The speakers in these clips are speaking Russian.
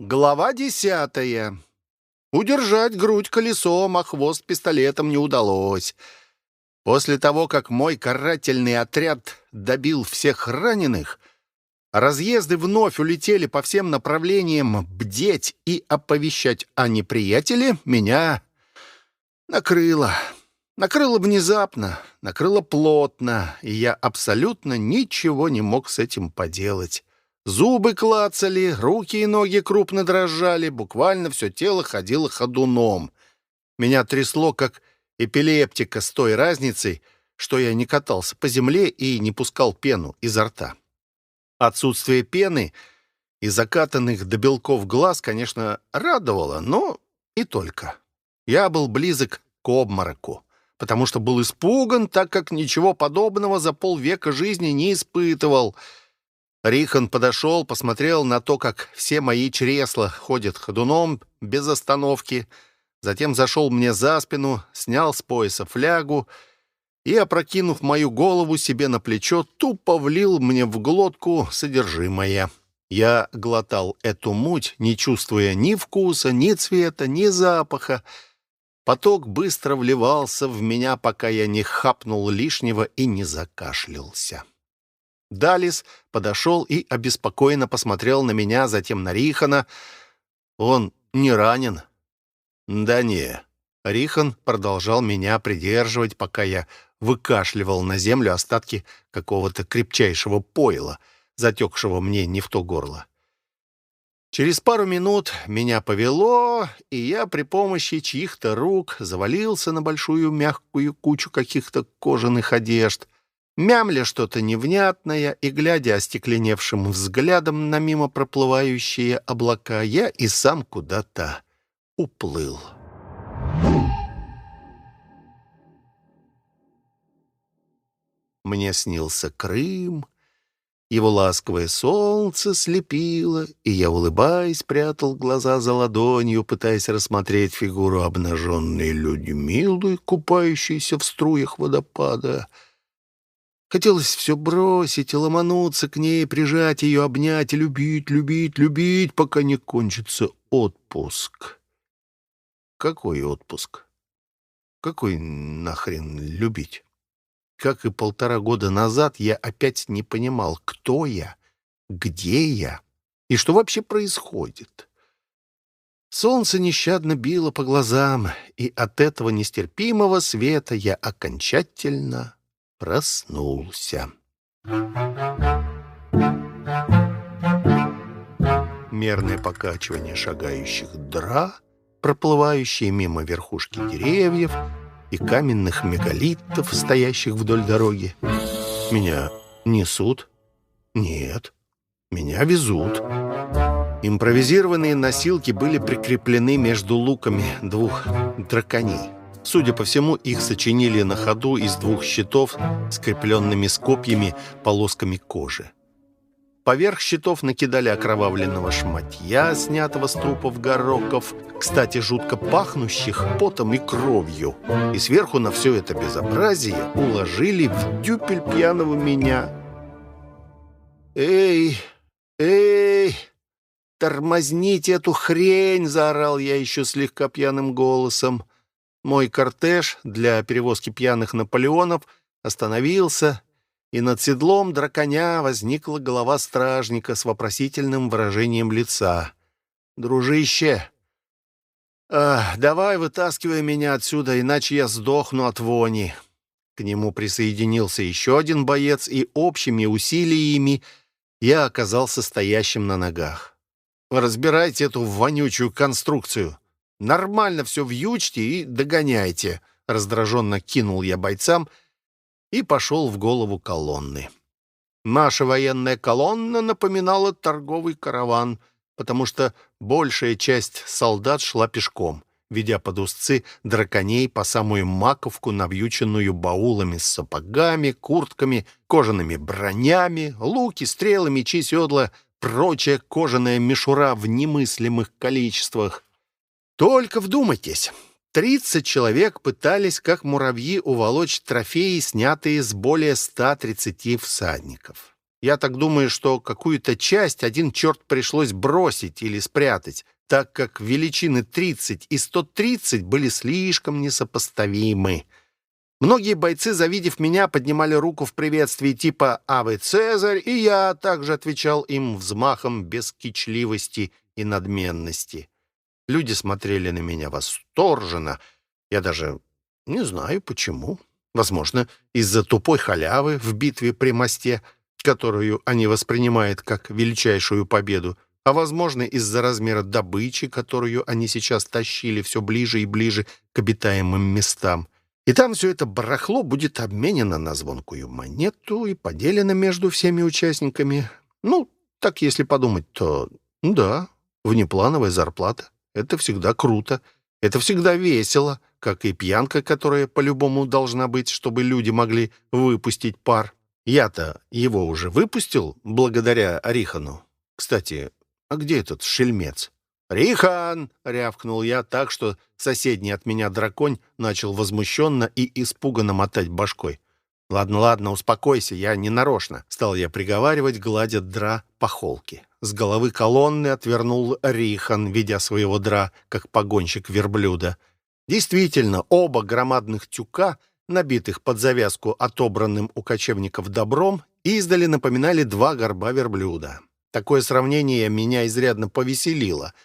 Глава десятая. Удержать грудь колесом, а хвост пистолетом не удалось. После того, как мой карательный отряд добил всех раненых, разъезды вновь улетели по всем направлениям бдеть и оповещать о неприятеле, меня накрыло. Накрыло внезапно, накрыло плотно, и я абсолютно ничего не мог с этим поделать. Зубы клацали, руки и ноги крупно дрожали, буквально все тело ходило ходуном. Меня трясло, как эпилептика, с той разницей, что я не катался по земле и не пускал пену изо рта. Отсутствие пены и закатанных до белков глаз, конечно, радовало, но и только. Я был близок к обмороку, потому что был испуган, так как ничего подобного за полвека жизни не испытывал — Рихан подошел, посмотрел на то, как все мои чресла ходят ходуном без остановки, затем зашел мне за спину, снял с пояса флягу и, опрокинув мою голову себе на плечо, тупо влил мне в глотку содержимое. Я глотал эту муть, не чувствуя ни вкуса, ни цвета, ни запаха. Поток быстро вливался в меня, пока я не хапнул лишнего и не закашлялся. Далис подошел и обеспокоенно посмотрел на меня, затем на Рихана. «Он не ранен?» «Да не». Рихан продолжал меня придерживать, пока я выкашливал на землю остатки какого-то крепчайшего пойла, затекшего мне не в то горло. Через пару минут меня повело, и я при помощи чьих-то рук завалился на большую мягкую кучу каких-то кожаных одежд — мямля что-то невнятное и, глядя остекленевшим взглядом на мимо проплывающие облака, я и сам куда-то уплыл. Мне снился Крым, его ласковое солнце слепило, и я, улыбаясь, прятал глаза за ладонью, пытаясь рассмотреть фигуру обнаженной Людмилы, купающейся в струях водопада — Хотелось все бросить и ломануться к ней, прижать ее, обнять и любить, любить, любить, пока не кончится отпуск. Какой отпуск? Какой нахрен любить? Как и полтора года назад я опять не понимал, кто я, где я и что вообще происходит. Солнце нещадно било по глазам, и от этого нестерпимого света я окончательно проснулся. Мерное покачивание шагающих дра, проплывающие мимо верхушки деревьев и каменных мегалитов, стоящих вдоль дороги. Меня несут? Нет, меня везут. Импровизированные носилки были прикреплены между луками двух драконей. Судя по всему, их сочинили на ходу из двух щитов, скрепленными с копьями, полосками кожи. Поверх щитов накидали окровавленного шматья, снятого с трупов гороков, кстати, жутко пахнущих потом и кровью. И сверху на все это безобразие уложили в дюпель пьяного меня. «Эй, эй, тормозните эту хрень!» — заорал я еще слегка пьяным голосом. Мой кортеж для перевозки пьяных Наполеонов остановился, и над седлом драконя возникла голова стражника с вопросительным выражением лица. «Дружище, а, давай вытаскивай меня отсюда, иначе я сдохну от вони». К нему присоединился еще один боец, и общими усилиями я оказался стоящим на ногах. «Разбирайте эту вонючую конструкцию». Нормально все вьючьте и догоняйте. Раздраженно кинул я бойцам и пошел в голову колонны. Наша военная колонна напоминала торговый караван, потому что большая часть солдат шла пешком, ведя под узцы драконей по самую маковку, навьюченную баулами с сапогами, куртками, кожаными бронями, луки, стрелы, мечи, седла, прочая кожаная мишура в немыслимых количествах. Только вдумайтесь. Тридцать человек пытались, как муравьи, уволочь трофеи, снятые с более 130 всадников. Я так думаю, что какую-то часть один черт пришлось бросить или спрятать, так как величины 30 и 130 были слишком несопоставимы. Многие бойцы, завидев меня, поднимали руку в приветствии типа «А вы Цезарь?» и я также отвечал им взмахом без кичливости и надменности. Люди смотрели на меня восторженно. Я даже не знаю, почему. Возможно, из-за тупой халявы в битве при мосте, которую они воспринимают как величайшую победу, а, возможно, из-за размера добычи, которую они сейчас тащили все ближе и ближе к обитаемым местам. И там все это барахло будет обменено на звонкую монету и поделено между всеми участниками. Ну, так если подумать, то да, внеплановая зарплата. Это всегда круто. Это всегда весело, как и пьянка, которая по-любому должна быть, чтобы люди могли выпустить пар. Я-то его уже выпустил благодаря Рихану. Кстати, а где этот шельмец? «Рихан!» — рявкнул я так, что соседний от меня драконь начал возмущенно и испуганно мотать башкой. «Ладно, ладно, успокойся, я не нарочно», — стал я приговаривать, гладя дра по холке. С головы колонны отвернул Рихан, ведя своего дра, как погонщик верблюда. Действительно, оба громадных тюка, набитых под завязку отобранным у кочевников добром, издали напоминали два горба верблюда. Такое сравнение меня изрядно повеселило —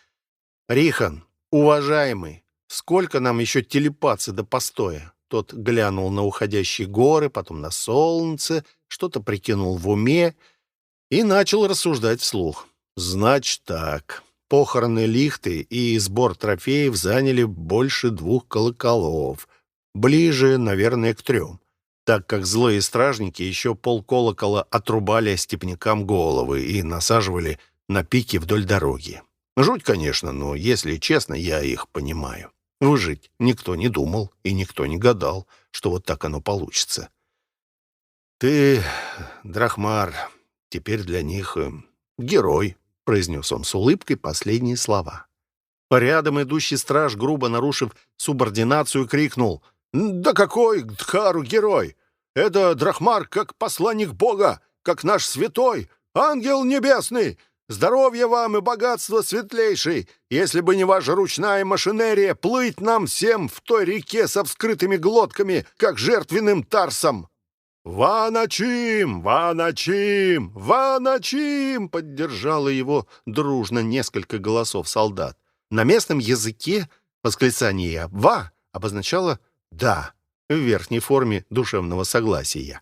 «Рихан, уважаемый, сколько нам еще телепаться до постоя?» Тот глянул на уходящие горы, потом на солнце, что-то прикинул в уме и начал рассуждать вслух. «Значит так, похороны лихты и сбор трофеев заняли больше двух колоколов, ближе, наверное, к трем, так как злые стражники еще полколокола отрубали степнякам головы и насаживали на пики вдоль дороги. Жуть, конечно, но, если честно, я их понимаю. Выжить никто не думал и никто не гадал, что вот так оно получится. «Ты, Драхмар, теперь для них э, герой», — произнес он с улыбкой последние слова. Рядом идущий страж, грубо нарушив субординацию, крикнул «Да какой Дхару герой! Это Драхмар как посланник Бога, как наш святой, ангел небесный! Здоровья вам и богатства светлейший! Если бы не ваша ручная машинерия, плыть нам всем в той реке со вскрытыми глотками, как жертвенным тарсом!» «Ваначим! Ваначим! Ваначим!» поддержало его дружно несколько голосов солдат. На местном языке восклицание «ва» обозначало «да» в верхней форме душевного согласия.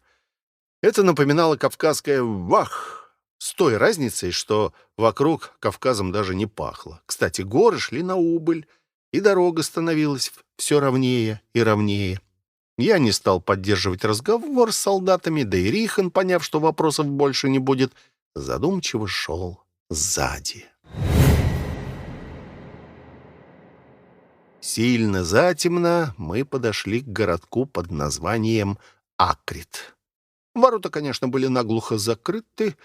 Это напоминало кавказское «вах», с той разницей, что вокруг Кавказом даже не пахло. Кстати, горы шли на убыль, и дорога становилась все ровнее и ровнее. Я не стал поддерживать разговор с солдатами, да и Рихан, поняв, что вопросов больше не будет, задумчиво шел сзади. Сильно затемно мы подошли к городку под названием Акрит. Ворота, конечно, были наглухо закрыты,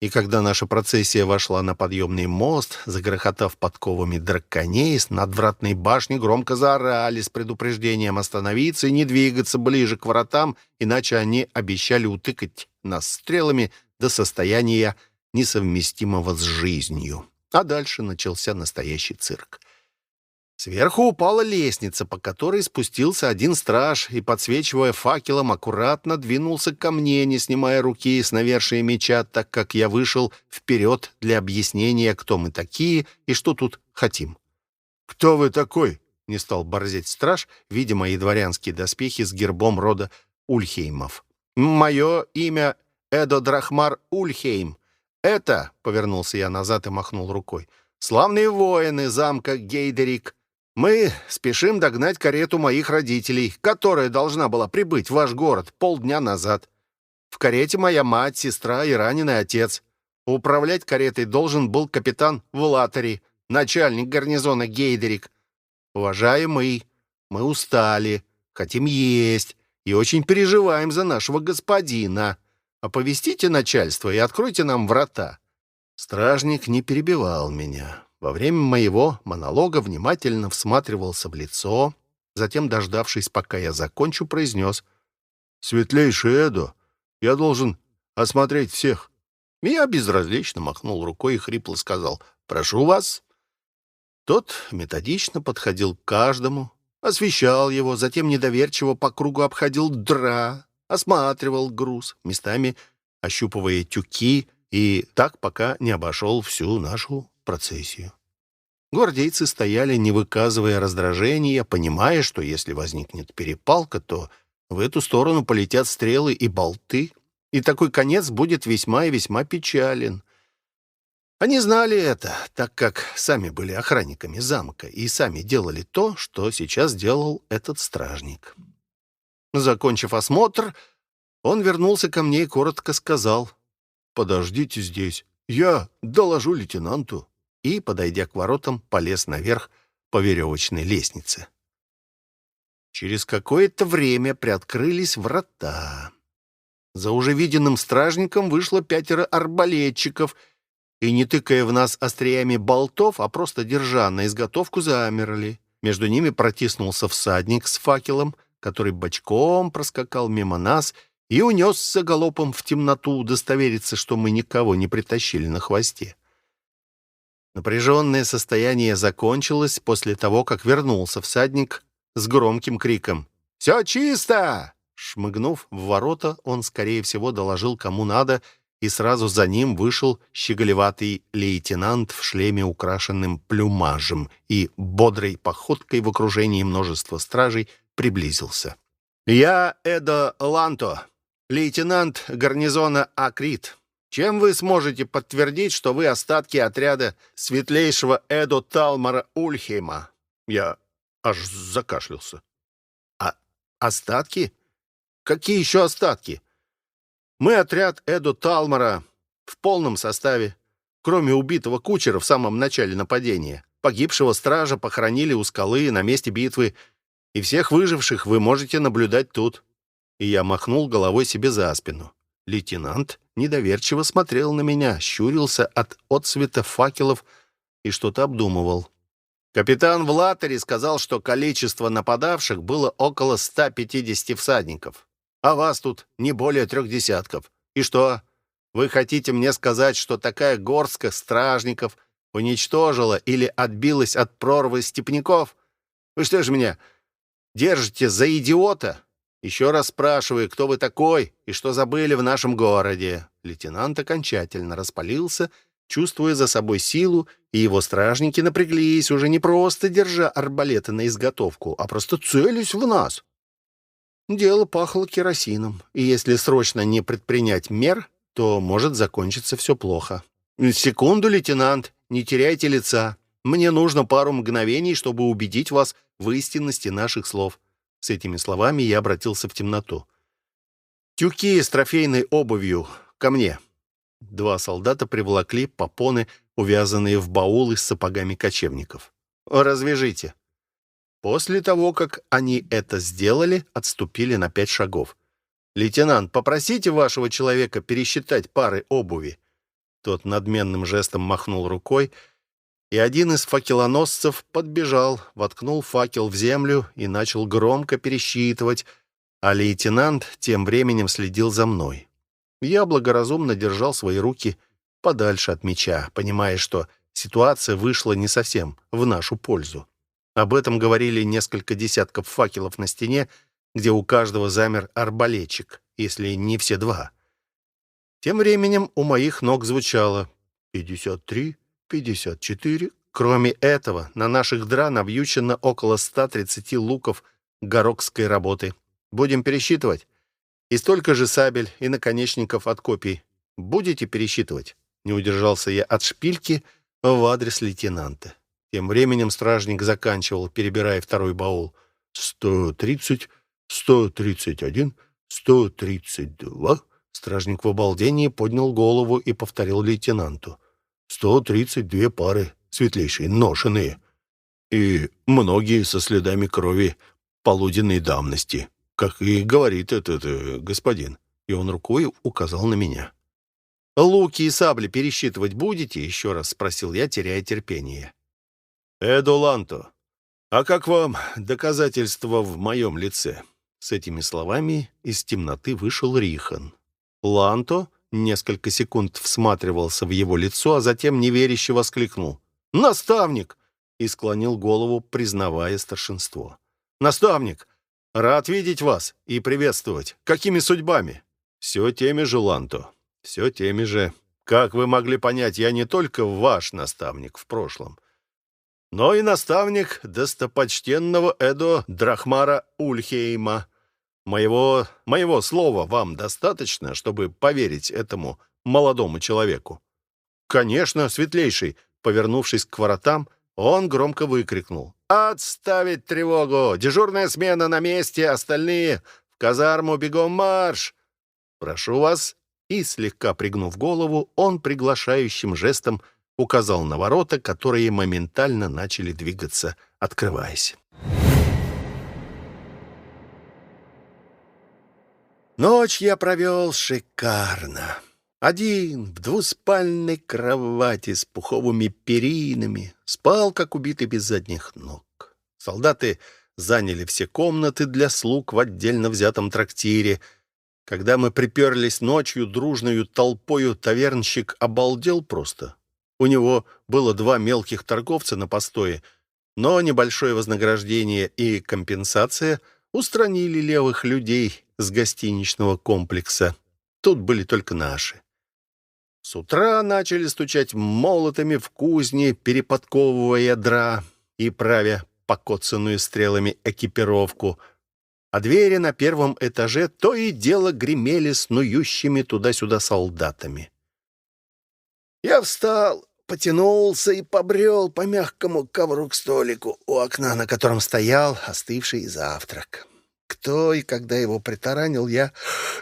и когда наша процессия вошла на подъемный мост, загрохотав подковами драконей, с надвратной башни громко заорали с предупреждением остановиться и не двигаться ближе к воротам, иначе они обещали утыкать нас стрелами до состояния несовместимого с жизнью. А дальше начался настоящий цирк. Сверху упала лестница, по которой спустился один страж и, подсвечивая факелом, аккуратно двинулся ко мне, не снимая руки с навершия меча, так как я вышел вперед для объяснения, кто мы такие и что тут хотим. «Кто вы такой?» — не стал борзеть страж, видя мои дворянские доспехи с гербом рода Ульхеймов. «Мое имя Эдо Драхмар Ульхейм. Это, — повернулся я назад и махнул рукой, — славные воины замка Гейдерик» Мы спешим догнать карету моих родителей, которая должна была прибыть в ваш город полдня назад. В карете моя мать, сестра и раненый отец. Управлять каретой должен был капитан Влатари, начальник гарнизона Гейдерик. Уважаемый, мы устали, хотим есть и очень переживаем за нашего господина. Оповестите начальство и откройте нам врата». Стражник не перебивал меня. Во время моего монолога внимательно всматривался в лицо, затем, дождавшись, пока я закончу, произнес «Светлейший Эдо, я должен осмотреть всех Я безразлично махнул рукой и хрипло сказал «Прошу вас». Тот методично подходил к каждому, освещал его, затем недоверчиво по кругу обходил дра, осматривал груз, местами ощупывая тюки, и так пока не обошел всю нашу процессию. Гвардейцы стояли, не выказывая раздражения, понимая, что если возникнет перепалка, то в эту сторону полетят стрелы и болты, и такой конец будет весьма и весьма печален. Они знали это, так как сами были охранниками замка и сами делали то, что сейчас делал этот стражник. Закончив осмотр, он вернулся ко мне и коротко сказал «Подождите здесь, я доложу лейтенанту» и, подойдя к воротам, полез наверх по веревочной лестнице. Через какое-то время приоткрылись врата. За уже виденным стражником вышло пятеро арбалетчиков и, не тыкая в нас остриями болтов, а просто держа на изготовку, замерли. Между ними протиснулся всадник с факелом, который бочком проскакал мимо нас и унесся галопом в темноту удостовериться, что мы никого не притащили на хвосте. Напряженное состояние закончилось после того, как вернулся всадник с громким криком «Все чисто!». Шмыгнув в ворота, он, скорее всего, доложил кому надо, и сразу за ним вышел щеголеватый лейтенант в шлеме, украшенным плюмажем, и бодрой походкой в окружении множества стражей приблизился. «Я Эдо Ланто, лейтенант гарнизона Акрит. Чем вы сможете подтвердить, что вы остатки отряда светлейшего Эдо Талмара Ульхейма?» Я аж закашлялся. «А остатки? Какие еще остатки? Мы отряд Эдо Талмара в полном составе. Кроме убитого кучера в самом начале нападения, погибшего стража похоронили у скалы на месте битвы, и всех выживших вы можете наблюдать тут». И я махнул головой себе за спину. Лейтенант недоверчиво смотрел на меня, щурился от отсвета факелов и что-то обдумывал. Капитан в латере сказал, что количество нападавших было около 150 всадников, а вас тут не более трех десятков. И что, вы хотите мне сказать, что такая горстка стражников уничтожила или отбилась от прорвы степняков? Вы что же меня держите за идиота? Еще раз спрашиваю, кто вы такой и что забыли в нашем городе?» Лейтенант окончательно распалился чувствуя за собой силу, и его стражники напряглись, уже не просто держа арбалеты на изготовку, а просто целясь в нас. Дело пахло керосином, и если срочно не предпринять мер, то может закончиться все плохо. «Секунду, лейтенант, не теряйте лица. Мне нужно пару мгновений, чтобы убедить вас в истинности наших слов». С этими словами я обратился в темноту. «Тюки с трофейной обувью ко мне». Два солдата приволокли попоны, увязанные в баулы с сапогами кочевников. «Развяжите». После того, как они это сделали, отступили на пять шагов. «Лейтенант, попросите вашего человека пересчитать пары обуви». Тот надменным жестом махнул рукой, и один из факелоносцев подбежал, воткнул факел в землю и начал громко пересчитывать, а лейтенант тем временем следил за мной. Я благоразумно держал свои руки подальше от меча, понимая, что ситуация вышла не совсем в нашу пользу. Об этом говорили несколько десятков факелов на стене, где у каждого замер арбалетчик, если не все два. Тем временем у моих ног звучало «пятьдесят три, пятьдесят четыре». Кроме этого, на наших дра навьючено около 130 луков горокской работы. Будем пересчитывать. И столько же сабель и наконечников от копий. Будете пересчитывать?» Не удержался я от шпильки в адрес лейтенанта. Тем временем стражник заканчивал, перебирая второй баул. «Сто тридцать, сто тридцать один, сто тридцать два». Стражник в обалдении поднял голову и повторил лейтенанту. «Сто тридцать две пары, светлейшие, ношеные. И многие со следами крови полуденной давности» как и говорит этот э, господин. И он рукой указал на меня. «Луки и сабли пересчитывать будете?» — еще раз спросил я, теряя терпение. «Эдо Ланто, а как вам доказательства в моем лице?» С этими словами из темноты вышел Рихан. Ланто несколько секунд всматривался в его лицо, а затем неверяще воскликнул. «Наставник!» и склонил голову, признавая старшинство. «Наставник, рад видеть вас и приветствовать. Какими судьбами?» «Все теми же, Ланто, все теми же. Как вы могли понять, я не только ваш наставник в прошлом, но и наставник достопочтенного Эдо Драхмара Ульхейма. Моего, моего слова вам достаточно, чтобы поверить этому молодому человеку?» «Конечно, светлейший!» Повернувшись к воротам, он громко выкрикнул. «Отставить тревогу! Дежурная смена на месте, остальные в казарму бегом марш! Прошу вас!» И, слегка пригнув голову, он приглашающим жестом указал на ворота, которые моментально начали двигаться, открываясь. Ночь я провел шикарно. Один в двуспальной кровати с пуховыми перинами спал, как убитый без задних ног. Солдаты заняли все комнаты для слуг в отдельно взятом трактире. Когда мы приперлись ночью дружною толпою, тавернщик обалдел просто. У него было два мелких торговца на постое, но небольшое вознаграждение и компенсация устранили левых людей с гостиничного комплекса. Тут были только наши. С утра начали стучать молотами в кузне, переподковывая ядра и правя покоцанную стрелами экипировку, а двери на первом этаже то и дело гремели снующими туда-сюда солдатами. Я встал, потянулся и побрел по мягкому ковру к столику у окна, на котором стоял остывший завтрак. Кто и когда его притаранил, я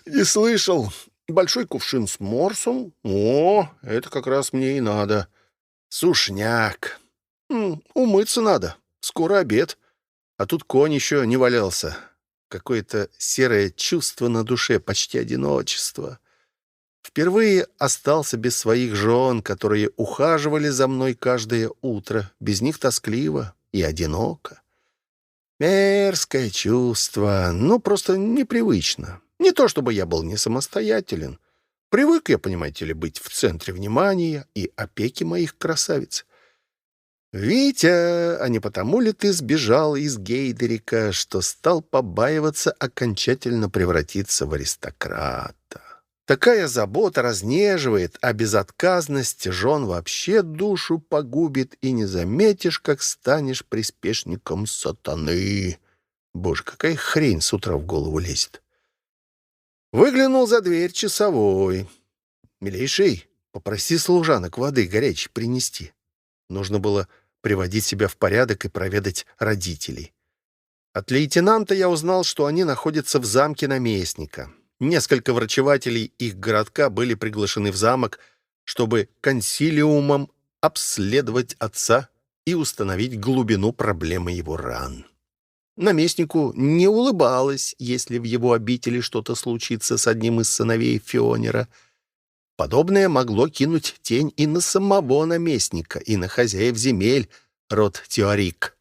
не слышал, Большой кувшин с морсом. О, это как раз мне и надо. Сушняк. Умыться надо. Скоро обед. А тут конь еще не валялся. Какое-то серое чувство на душе, почти одиночество. Впервые остался без своих жен, которые ухаживали за мной каждое утро. Без них тоскливо и одиноко. Мерзкое чувство, ну, просто непривычно. Не то чтобы я был не самостоятелен. Привык я, понимаете ли, быть в центре внимания и опеки моих красавиц. «Витя, а не потому ли ты сбежал из Гейдерика, что стал побаиваться окончательно превратиться в аристократа? Такая забота разнеживает, а безотказность жен вообще душу погубит, и не заметишь, как станешь приспешником сатаны. Боже, какая хрень с утра в голову лезет!» Выглянул за дверь часовой. «Милейший, попроси служанок воды горячей принести». Нужно было приводить себя в порядок и проведать родителей. От лейтенанта я узнал, что они находятся в замке наместника. Несколько врачевателей их городка были приглашены в замок, чтобы консилиумом обследовать отца и установить глубину проблемы его ран. Наместнику не улыбалось, если в его обители что-то случится с одним из сыновей Фионера. Подобное могло кинуть тень и на самого наместника, и на хозяев земель, род Теорик.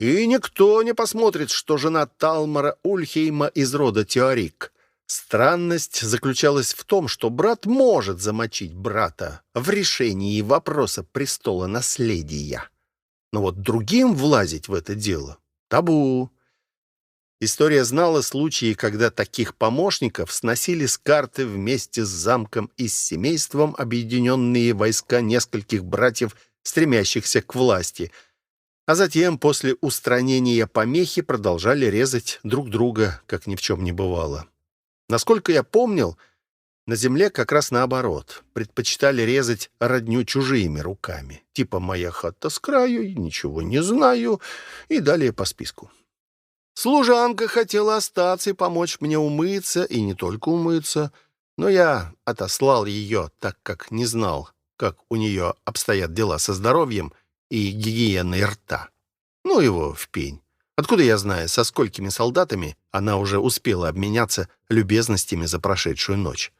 И никто не посмотрит, что жена Талмара Ульхейма из рода Теорик. Странность заключалась в том, что брат может замочить брата в решении вопроса престола наследия. Но вот другим влазить в это дело Табу. История знала случаи, когда таких помощников сносили с карты вместе с замком и с семейством объединенные войска нескольких братьев, стремящихся к власти, а затем после устранения помехи продолжали резать друг друга, как ни в чем не бывало. Насколько я помнил, на земле как раз наоборот. Предпочитали резать родню чужими руками. Типа «моя хата с краю, ничего не знаю» и далее по списку. Служанка хотела остаться и помочь мне умыться, и не только умыться, но я отослал ее, так как не знал, как у нее обстоят дела со здоровьем и гигиеной рта. Ну его в пень. Откуда я знаю, со сколькими солдатами она уже успела обменяться любезностями за прошедшую ночь?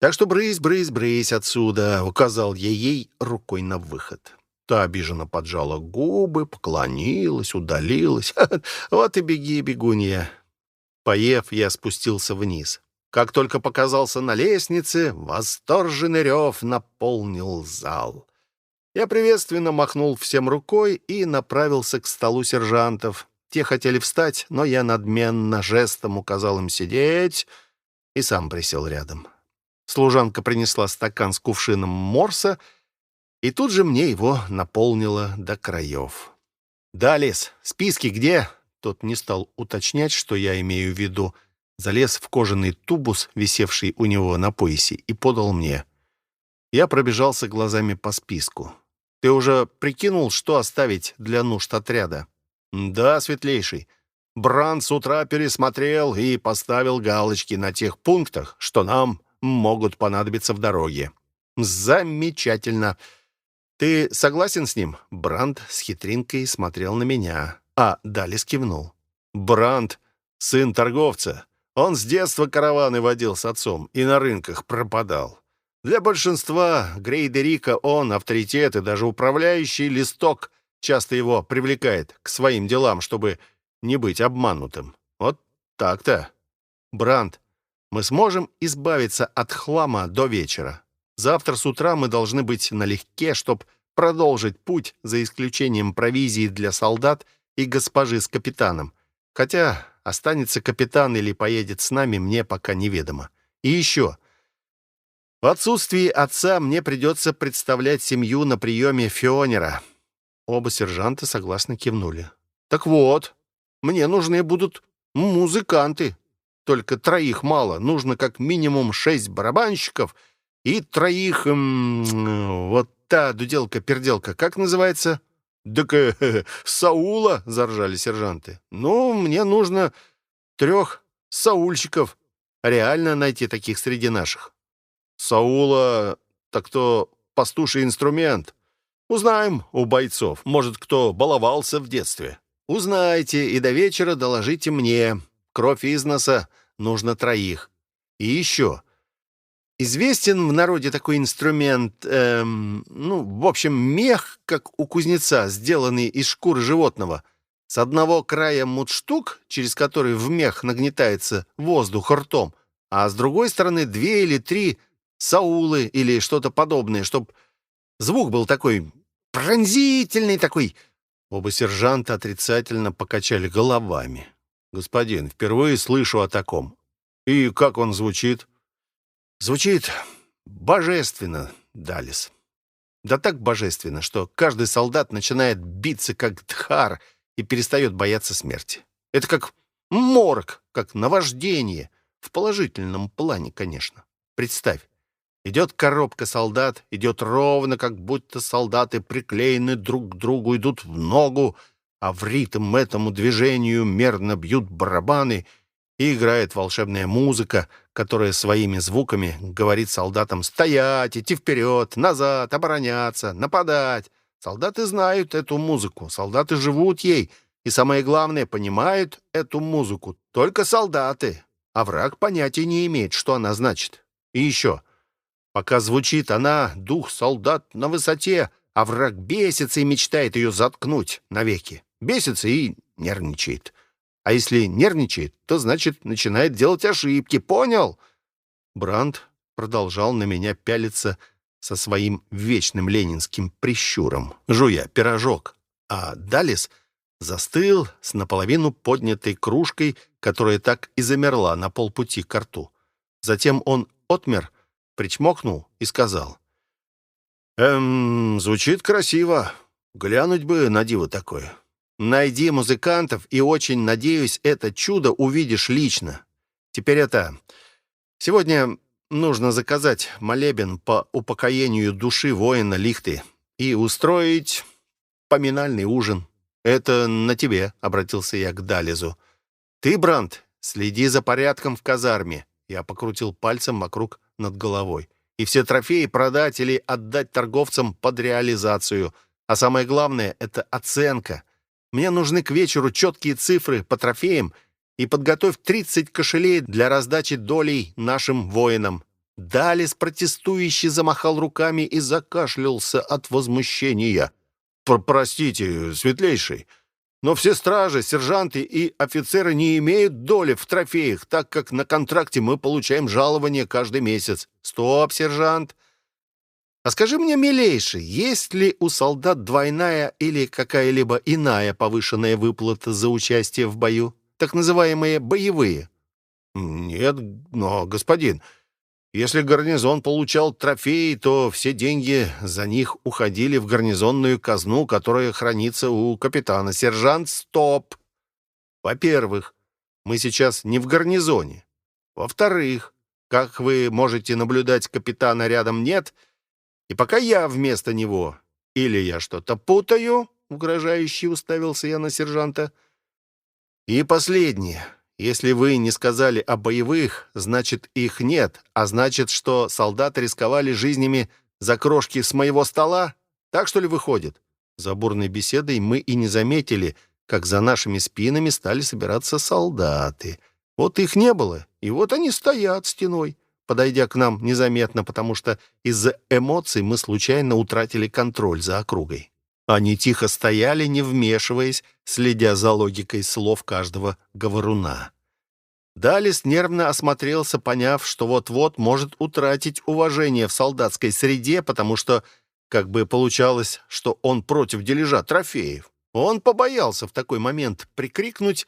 Так что брысь, брысь, брысь отсюда, указал я ей рукой на выход. Та обиженно поджала губы, поклонилась, удалилась. Вот и беги, бегунья. Поев, я спустился вниз. Как только показался на лестнице, восторженный рев наполнил зал. Я приветственно махнул всем рукой и направился к столу сержантов. Те хотели встать, но я надменно жестом указал им сидеть и сам присел рядом. Служанка принесла стакан с кувшином морса, и тут же мне его наполнила до краев. «Далис, списки где?» Тот не стал уточнять, что я имею в виду — залез в кожаный тубус, висевший у него на поясе, и подал мне. Я пробежался глазами по списку. «Ты уже прикинул, что оставить для нужд отряда?» «Да, светлейший. Бран с утра пересмотрел и поставил галочки на тех пунктах, что нам могут понадобиться в дороге». «Замечательно. Ты согласен с ним?» Бранд с хитринкой смотрел на меня, а Далис кивнул. «Бранд — сын торговца. Он с детства караваны водил с отцом и на рынках пропадал. Для большинства Грейдерика он авторитет и даже управляющий листок часто его привлекает к своим делам, чтобы не быть обманутым. Вот так-то. Бранд, мы сможем избавиться от хлама до вечера. Завтра с утра мы должны быть налегке, чтобы продолжить путь, за исключением провизии для солдат и госпожи с капитаном. Хотя Останется капитан или поедет с нами, мне пока неведомо. И еще. В отсутствии отца мне придется представлять семью на приеме Фионера. Оба сержанта согласно кивнули. Так вот, мне нужны будут музыканты. Только троих мало. Нужно как минимум шесть барабанщиков и троих... Эм, вот та дуделка-перделка, как называется? «Так э, Саула!» — заржали сержанты. «Ну, мне нужно трех саульщиков. Реально найти таких среди наших». «Саула, так то пастуший инструмент. Узнаем у бойцов. Может, кто баловался в детстве. Узнайте и до вечера доложите мне. Кровь из носа нужно троих. И еще. Известен в народе такой инструмент, эм, ну, в общем, мех, как у кузнеца, сделанный из шкуры животного. С одного края мундштук, через который в мех нагнетается воздух ртом, а с другой стороны две или три саулы или что-то подобное, чтобы звук был такой пронзительный такой. Оба сержанта отрицательно покачали головами. «Господин, впервые слышу о таком. И как он звучит?» Звучит божественно, Далис. Да так божественно, что каждый солдат начинает биться как дхар и перестает бояться смерти. Это как морг, как наваждение. В положительном плане, конечно. Представь, идет коробка солдат, идет ровно, как будто солдаты приклеены друг к другу, идут в ногу, а в ритм этому движению мерно бьют барабаны — и играет волшебная музыка, которая своими звуками говорит солдатам стоять, идти вперед, назад, обороняться, нападать. Солдаты знают эту музыку, солдаты живут ей, и самое главное, понимают эту музыку только солдаты, а враг понятия не имеет, что она значит. И еще, пока звучит она, дух солдат на высоте, а враг бесится и мечтает ее заткнуть навеки. Бесится и нервничает. А если нервничает, то значит начинает делать ошибки. Понял? Бранд продолжал на меня пялиться со своим вечным ленинским прищуром, жуя пирожок. А Далис застыл с наполовину поднятой кружкой, которая так и замерла на полпути к рту. Затем он отмер, причмокнул и сказал. «Эм, звучит красиво. Глянуть бы на диво такое. Найди музыкантов, и очень надеюсь, это чудо увидишь лично. Теперь это... Сегодня нужно заказать молебен по упокоению души воина Лихты и устроить поминальный ужин. Это на тебе, — обратился я к Дализу. Ты, Бранд, следи за порядком в казарме. Я покрутил пальцем вокруг над головой. И все трофеи продать или отдать торговцам под реализацию. А самое главное — это оценка — мне нужны к вечеру четкие цифры по трофеям и подготовь 30 кошелей для раздачи долей нашим воинам». Далис протестующий замахал руками и закашлялся от возмущения. «Простите, светлейший, Но все стражи, сержанты и офицеры не имеют доли в трофеях, так как на контракте мы получаем жалование каждый месяц. Стоп, сержант. А скажи мне, милейший, есть ли у солдат двойная или какая-либо иная повышенная выплата за участие в бою? Так называемые боевые? Нет, но, господин, если гарнизон получал трофеи, то все деньги за них уходили в гарнизонную казну, которая хранится у капитана. Сержант, стоп! Во-первых, мы сейчас не в гарнизоне. Во-вторых, как вы можете наблюдать, капитана рядом нет, и пока я вместо него. Или я что-то путаю, угрожающе уставился я на сержанта. И последнее. Если вы не сказали о боевых, значит, их нет, а значит, что солдаты рисковали жизнями за крошки с моего стола? Так что ли выходит? За бурной беседой мы и не заметили, как за нашими спинами стали собираться солдаты. Вот их не было, и вот они стоят стеной, подойдя к нам незаметно, потому что из-за эмоций мы случайно утратили контроль за округой. Они тихо стояли, не вмешиваясь, следя за логикой слов каждого говоруна. Далис нервно осмотрелся, поняв, что вот-вот может утратить уважение в солдатской среде, потому что как бы получалось, что он против дележа трофеев. Он побоялся в такой момент прикрикнуть,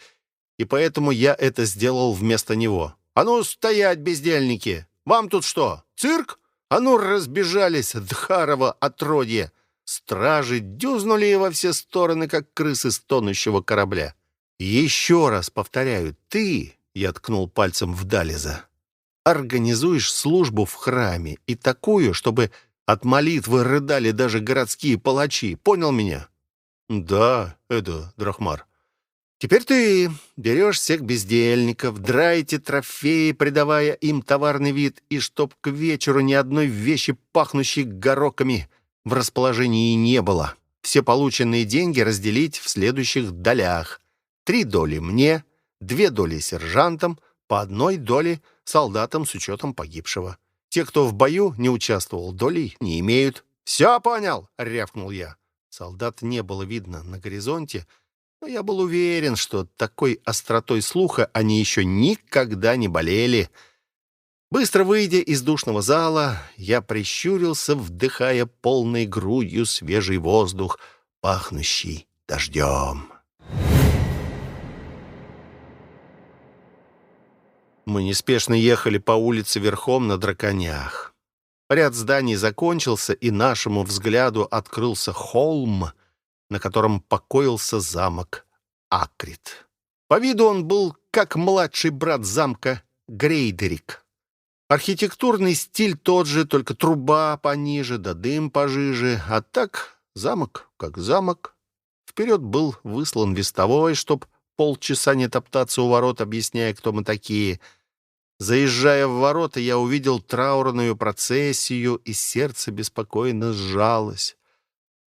и поэтому я это сделал вместо него. «А ну, стоять, бездельники! Вам тут что, цирк? А ну, разбежались, Дхарова отродье!» Стражи дюзнули во все стороны, как крысы с тонущего корабля. «Еще раз повторяю, ты, — я ткнул пальцем в Дализа, — организуешь службу в храме и такую, чтобы от молитвы рыдали даже городские палачи. Понял меня?» «Да, это Драхмар». «Теперь ты берешь всех бездельников, драете трофеи, придавая им товарный вид, и чтоб к вечеру ни одной вещи, пахнущей гороками, в расположении не было. Все полученные деньги разделить в следующих долях. Три доли мне, две доли сержантам, по одной доле солдатам с учетом погибшего. Те, кто в бою не участвовал, долей не имеют. «Все понял!» — рявкнул я. Солдат не было видно на горизонте, но я был уверен, что такой остротой слуха они еще никогда не болели — Быстро выйдя из душного зала, я прищурился, вдыхая полной грудью свежий воздух, пахнущий дождем. Мы неспешно ехали по улице верхом на драконях. Ряд зданий закончился, и нашему взгляду открылся холм, на котором покоился замок Акрит. По виду он был как младший брат замка Грейдерик. Архитектурный стиль тот же, только труба пониже, да дым пожиже. А так замок как замок. Вперед был выслан вестовой, чтоб полчаса не топтаться у ворот, объясняя, кто мы такие. Заезжая в ворота, я увидел траурную процессию, и сердце беспокойно сжалось.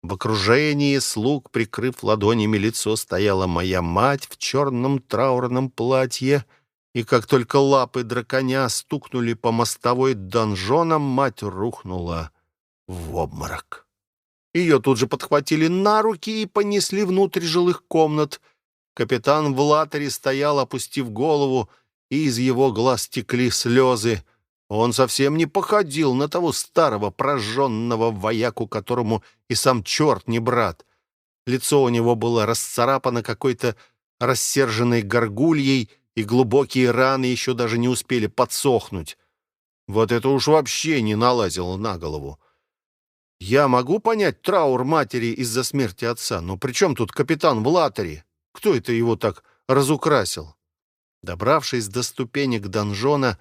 В окружении слуг, прикрыв ладонями лицо, стояла моя мать в черном траурном платье — и как только лапы драконя стукнули по мостовой донжонам, мать рухнула в обморок. Ее тут же подхватили на руки и понесли внутрь жилых комнат. Капитан в латере стоял, опустив голову, и из его глаз текли слезы. Он совсем не походил на того старого прожженного вояку, которому и сам черт не брат. Лицо у него было расцарапано какой-то рассерженной горгульей, и глубокие раны еще даже не успели подсохнуть. Вот это уж вообще не налазило на голову. Я могу понять траур матери из-за смерти отца, но при чем тут капитан в латере? Кто это его так разукрасил? Добравшись до ступенек донжона,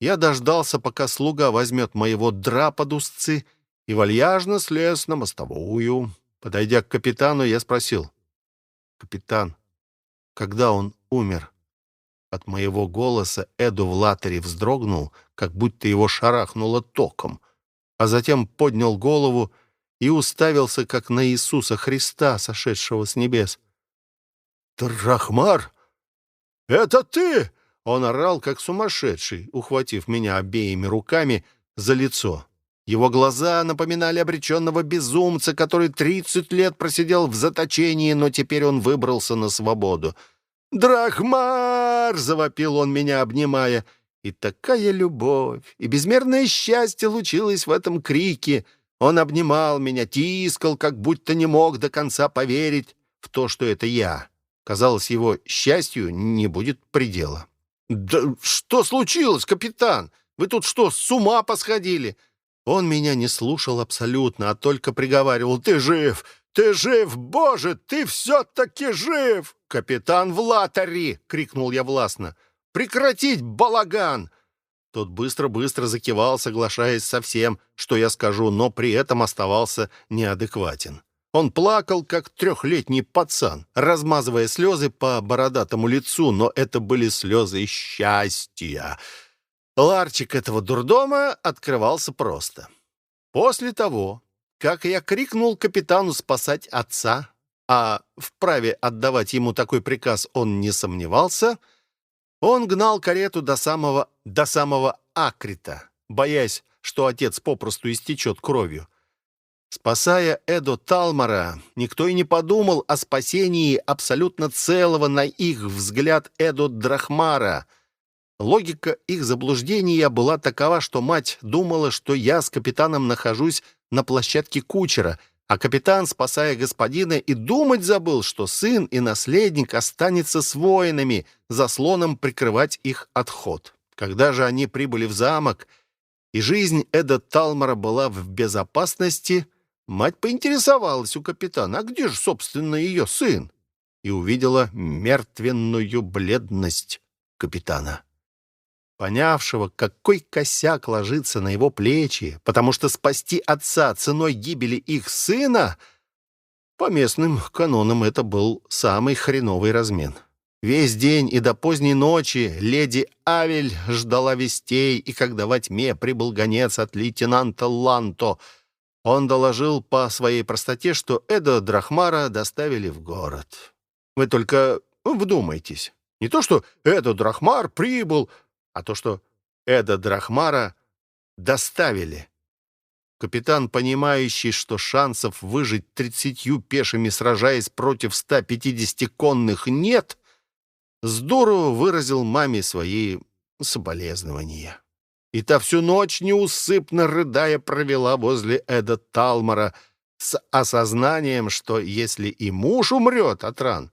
я дождался, пока слуга возьмет моего дра под узцы и вальяжно слез на мостовую. Подойдя к капитану, я спросил. «Капитан, когда он умер?» От моего голоса Эду в латере вздрогнул, как будто его шарахнуло током, а затем поднял голову и уставился, как на Иисуса Христа, сошедшего с небес. «Трахмар, это ты!» Он орал, как сумасшедший, ухватив меня обеими руками за лицо. Его глаза напоминали обреченного безумца, который 30 лет просидел в заточении, но теперь он выбрался на свободу. «Драхмар!» — завопил он меня, обнимая. И такая любовь, и безмерное счастье лучилось в этом крике. Он обнимал меня, тискал, как будто не мог до конца поверить в то, что это я. Казалось, его счастью не будет предела. «Да что случилось, капитан? Вы тут что, с ума посходили?» Он меня не слушал абсолютно, а только приговаривал «Ты жив! Ты жив! Боже, ты все-таки жив!» «Капитан Влатари!» — крикнул я властно. «Прекратить балаган!» Тот быстро-быстро закивал, соглашаясь со всем, что я скажу, но при этом оставался неадекватен. Он плакал, как трехлетний пацан, размазывая слезы по бородатому лицу, но это были слезы счастья. Ларчик этого дурдома открывался просто. После того, как я крикнул капитану спасать отца, а вправе отдавать ему такой приказ он не сомневался, он гнал карету до самого, до самого Акрита, боясь, что отец попросту истечет кровью. Спасая Эдо Талмара, никто и не подумал о спасении абсолютно целого на их взгляд Эдо Драхмара. Логика их заблуждения была такова, что мать думала, что я с капитаном нахожусь на площадке кучера, а капитан, спасая господина, и думать забыл, что сын и наследник останется с воинами, заслоном прикрывать их отход. Когда же они прибыли в замок, и жизнь Эда Талмара была в безопасности, Мать поинтересовалась у капитана, а где же, собственно, ее сын? И увидела мертвенную бледность капитана. Понявшего, какой косяк ложится на его плечи, потому что спасти отца ценой гибели их сына, по местным канонам это был самый хреновый размен. Весь день и до поздней ночи леди Авель ждала вестей, и когда во тьме прибыл гонец от лейтенанта Ланто — он доложил по своей простоте, что Эда Драхмара доставили в город. Вы только вдумайтесь. Не то, что Эда Драхмар прибыл, а то, что Эда Драхмара доставили. Капитан, понимающий, что шансов выжить тридцатью пешими, сражаясь против 150 конных, нет, здорово выразил маме свои соболезнования. И та всю ночь неусыпно рыдая провела возле Эда Талмара с осознанием, что если и муж умрет от ран,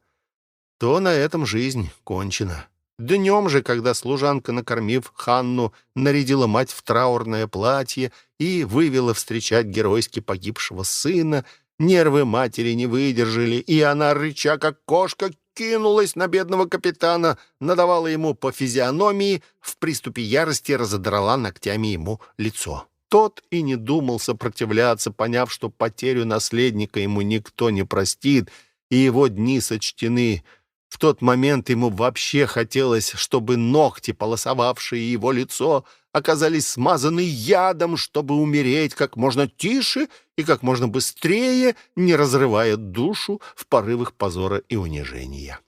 то на этом жизнь кончена. Днем же, когда служанка, накормив Ханну, нарядила мать в траурное платье и вывела встречать геройски погибшего сына, нервы матери не выдержали, и она, рыча как кошка, кинулась на бедного капитана, надавала ему по физиономии, в приступе ярости разодрала ногтями ему лицо. Тот и не думал сопротивляться, поняв, что потерю наследника ему никто не простит, и его дни сочтены. В тот момент ему вообще хотелось, чтобы ногти, полосовавшие его лицо, оказались смазаны ядом, чтобы умереть как можно тише и как можно быстрее, не разрывая душу в порывах позора и унижения.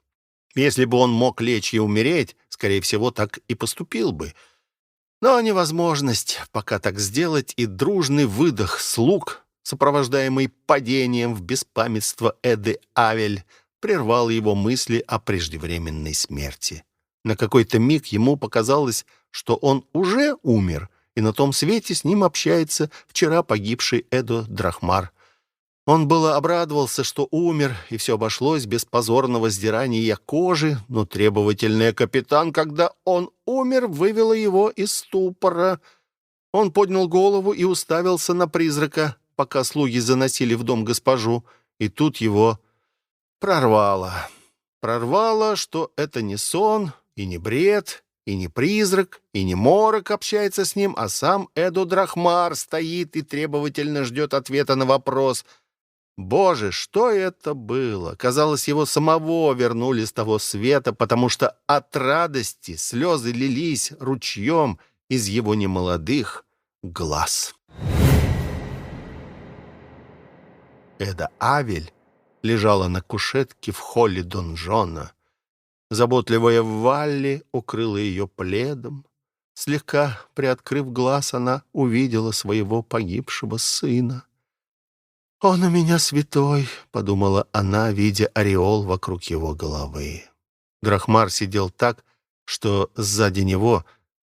Если бы он мог лечь и умереть, скорее всего, так и поступил бы. Но невозможность пока так сделать и дружный выдох слуг, сопровождаемый падением в беспамятство Эды Авель, прервал его мысли о преждевременной смерти. На какой-то миг ему показалось, что он уже умер, и на том свете с ним общается вчера погибший Эдо Драхмар. Он было обрадовался, что умер, и все обошлось без позорного сдирания кожи, но требовательный капитан, когда он умер, вывела его из ступора. Он поднял голову и уставился на призрака, пока слуги заносили в дом госпожу, и тут его прорвало. Прорвало, что это не сон, и не бред, и не призрак, и не морок общается с ним, а сам Эду Драхмар стоит и требовательно ждет ответа на вопрос. Боже, что это было? Казалось, его самого вернули с того света, потому что от радости слезы лились ручьем из его немолодых глаз. Эда Авель лежала на кушетке в холле донжона. Заботливая Валли укрыла ее пледом. Слегка приоткрыв глаз, она увидела своего погибшего сына. «Он у меня святой», — подумала она, видя ореол вокруг его головы. Драхмар сидел так, что сзади него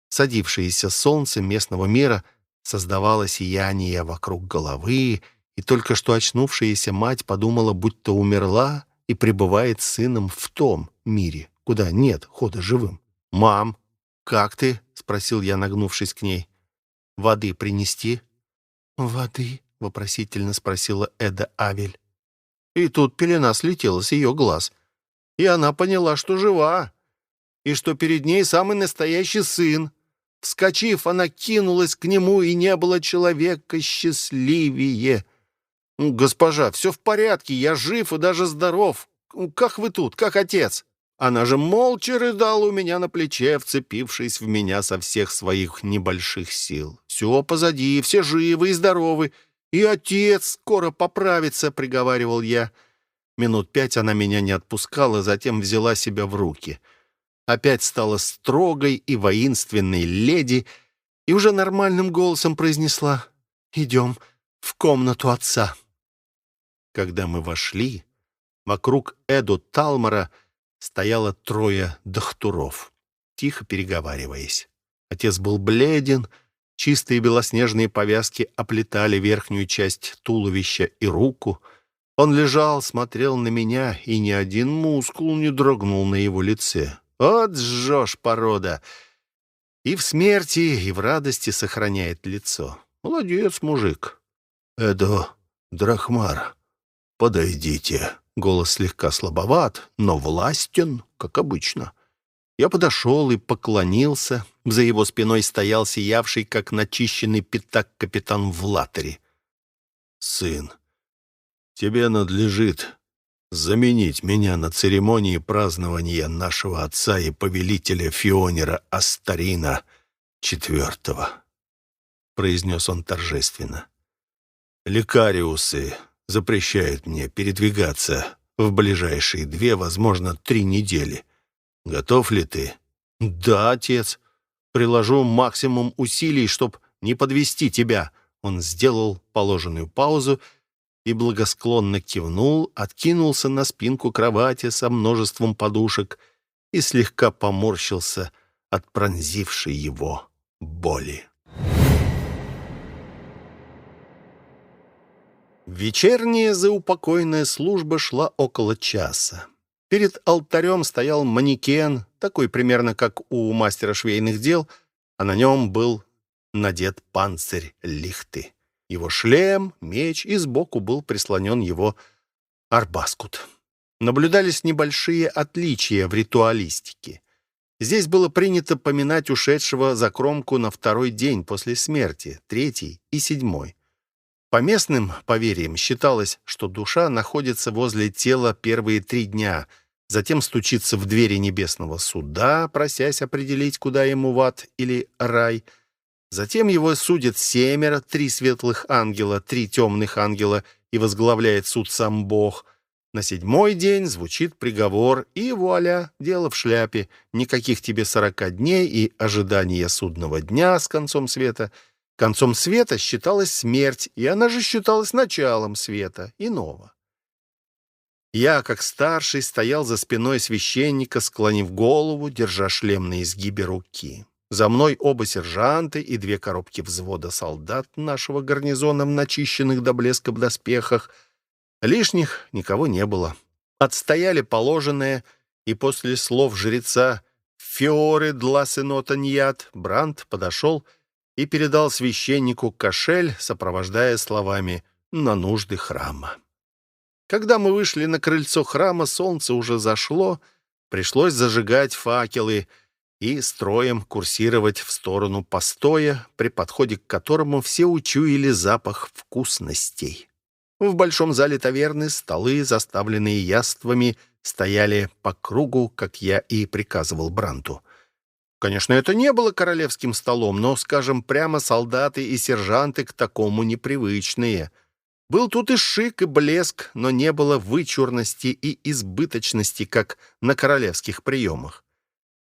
садившееся солнце местного мира создавало сияние вокруг головы, и только что очнувшаяся мать подумала, будто умерла и пребывает с сыном в том мире, куда нет хода живым. «Мам, как ты?» — спросил я, нагнувшись к ней. «Воды принести?» «Воды?» — вопросительно спросила Эда Авель. И тут пелена слетела с ее глаз, и она поняла, что жива, и что перед ней самый настоящий сын. Вскочив, она кинулась к нему, и не было человека счастливее. «Госпожа, все в порядке, я жив и даже здоров. Как вы тут, как отец?» Она же молча рыдала у меня на плече, вцепившись в меня со всех своих небольших сил. «Все позади, все живы и здоровы, и отец скоро поправится», — приговаривал я. Минут пять она меня не отпускала, затем взяла себя в руки. Опять стала строгой и воинственной леди и уже нормальным голосом произнесла «Идем в комнату отца». Когда мы вошли, вокруг Эду Талмара — стояло трое дохтуров, тихо переговариваясь. Отец был бледен, чистые белоснежные повязки оплетали верхнюю часть туловища и руку. Он лежал, смотрел на меня, и ни один мускул не дрогнул на его лице. «Вот жжешь, порода!» И в смерти, и в радости сохраняет лицо. Молодец, мужик. «Эдо, Драхмар, подойдите», Голос слегка слабоват, но властен, как обычно. Я подошел и поклонился. За его спиной стоял сиявший, как начищенный пятак капитан в латере. «Сын, тебе надлежит заменить меня на церемонии празднования нашего отца и повелителя Фионера Астарина IV», — произнес он торжественно. «Лекариусы запрещает мне передвигаться в ближайшие две, возможно, три недели. Готов ли ты? Да, отец. Приложу максимум усилий, чтобы не подвести тебя. Он сделал положенную паузу и благосклонно кивнул, откинулся на спинку кровати со множеством подушек и слегка поморщился от пронзившей его боли. Вечерняя заупокойная служба шла около часа. Перед алтарем стоял манекен, такой примерно как у мастера швейных дел, а на нем был надет панцирь лихты. Его шлем, меч, и сбоку был прислонен его арбаскут. Наблюдались небольшие отличия в ритуалистике. Здесь было принято поминать ушедшего за кромку на второй день после смерти, третий и седьмой. По местным поверьям считалось, что душа находится возле тела первые три дня, затем стучится в двери небесного суда, просясь определить, куда ему в ад или рай. Затем его судят семеро, три светлых ангела, три темных ангела, и возглавляет суд сам Бог. На седьмой день звучит приговор, и вуаля, дело в шляпе. Никаких тебе сорока дней и ожидания судного дня с концом света — Концом света считалась смерть, и она же считалась началом света, иного. Я, как старший, стоял за спиной священника, склонив голову, держа шлем на изгибе руки. За мной оба сержанта и две коробки взвода солдат нашего гарнизона в начищенных до блеска доспехах. Лишних никого не было. Отстояли положенное, и после слов жреца «Фиоре дла сенота ньят» Бранд подошел и и передал священнику кошель, сопровождая словами «на нужды храма». Когда мы вышли на крыльцо храма, солнце уже зашло, пришлось зажигать факелы и строем курсировать в сторону постоя, при подходе к которому все учуяли запах вкусностей. В большом зале таверны столы, заставленные яствами, стояли по кругу, как я и приказывал Бранту. Конечно, это не было королевским столом, но, скажем прямо, солдаты и сержанты к такому непривычные. Был тут и шик, и блеск, но не было вычурности и избыточности, как на королевских приемах.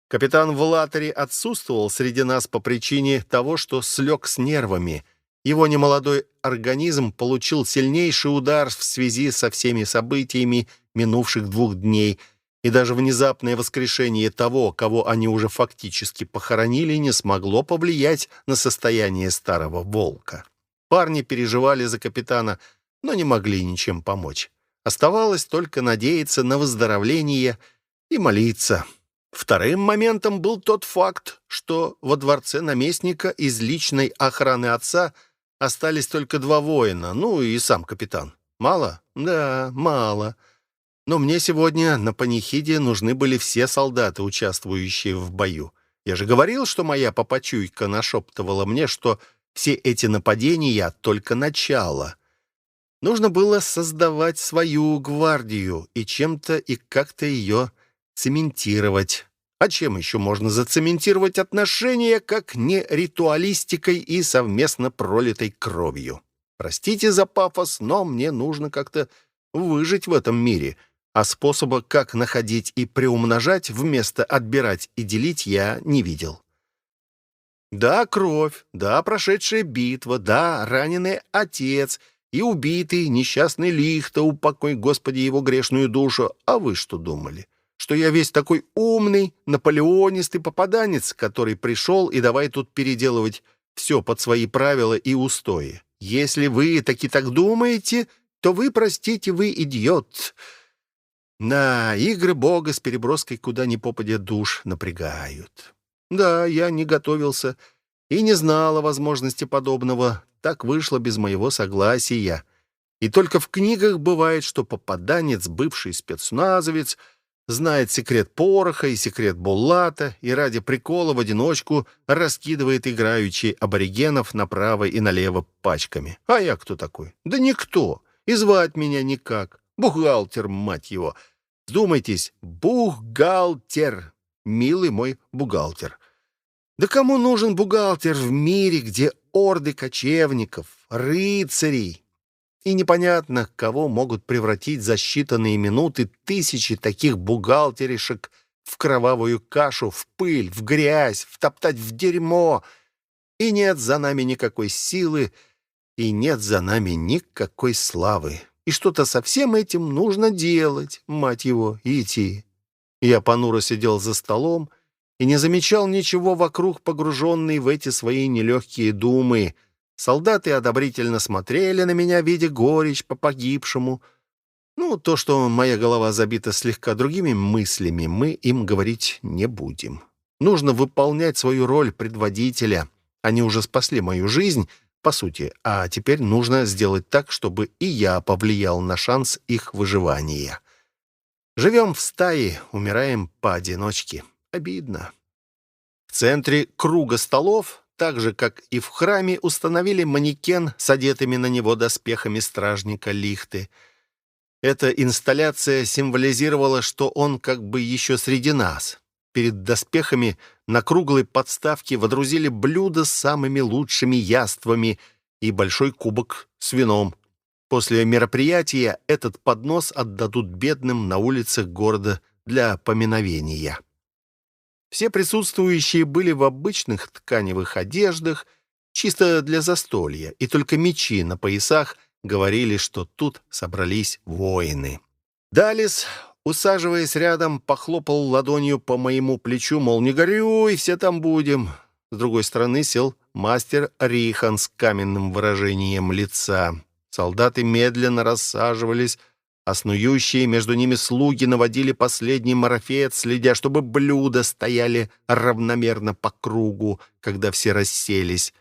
Капитан Влатери отсутствовал среди нас по причине того, что слег с нервами. Его немолодой организм получил сильнейший удар в связи со всеми событиями минувших двух дней, и даже внезапное воскрешение того, кого они уже фактически похоронили, не смогло повлиять на состояние старого волка. Парни переживали за капитана, но не могли ничем помочь. Оставалось только надеяться на выздоровление и молиться. Вторым моментом был тот факт, что во дворце наместника из личной охраны отца остались только два воина, ну и сам капитан. Мало? Да, мало. Но мне сегодня на панихиде нужны были все солдаты, участвующие в бою. Я же говорил, что моя попочуйка нашептывала мне, что все эти нападения — только начало. Нужно было создавать свою гвардию и чем-то и как-то ее цементировать. А чем еще можно зацементировать отношения, как не ритуалистикой и совместно пролитой кровью? Простите за пафос, но мне нужно как-то выжить в этом мире, а способа, как находить и приумножать, вместо отбирать и делить, я не видел. Да, кровь, да, прошедшая битва, да, раненый отец и убитый несчастный Лихта, упокой, Господи, его грешную душу. А вы что думали? что я весь такой умный, наполеонистый попаданец, который пришел и давай тут переделывать все под свои правила и устои. Если вы таки так думаете, то вы, простите, вы идиот. На игры Бога с переброской куда ни попадя душ напрягают. Да, я не готовился и не знал о возможности подобного. Так вышло без моего согласия. И только в книгах бывает, что попаданец, бывший спецназовец — знает секрет пороха и секрет буллата и ради прикола в одиночку раскидывает играющие аборигенов направо и налево пачками. А я кто такой? Да никто. И звать меня никак. Бухгалтер, мать его. Вдумайтесь, бухгалтер. Милый мой бухгалтер. Да кому нужен бухгалтер в мире, где орды кочевников, рыцарей, и непонятно, кого могут превратить за считанные минуты тысячи таких бухгалтеришек в кровавую кашу, в пыль, в грязь, втоптать в дерьмо. И нет за нами никакой силы, и нет за нами никакой славы. И что-то со всем этим нужно делать, мать его, идти. Я понуро сидел за столом и не замечал ничего вокруг, погруженный в эти свои нелегкие думы — Солдаты одобрительно смотрели на меня, видя горечь по погибшему. Ну, то, что моя голова забита слегка другими мыслями, мы им говорить не будем. Нужно выполнять свою роль предводителя. Они уже спасли мою жизнь, по сути, а теперь нужно сделать так, чтобы и я повлиял на шанс их выживания. Живем в стае, умираем поодиночке. Обидно. В центре круга столов так же, как и в храме, установили манекен с одетыми на него доспехами стражника Лихты. Эта инсталляция символизировала, что он как бы еще среди нас. Перед доспехами на круглой подставке водрузили блюдо с самыми лучшими яствами и большой кубок с вином. После мероприятия этот поднос отдадут бедным на улицах города для поминовения. Все присутствующие были в обычных тканевых одеждах, чисто для застолья, и только мечи на поясах говорили, что тут собрались воины. Далис, усаживаясь рядом, похлопал ладонью по моему плечу, мол, не горюй, все там будем. С другой стороны сел мастер Рихан с каменным выражением лица. Солдаты медленно рассаживались, а снующие между ними слуги наводили последний марафет, следя, чтобы блюда стояли равномерно по кругу, когда все расселись.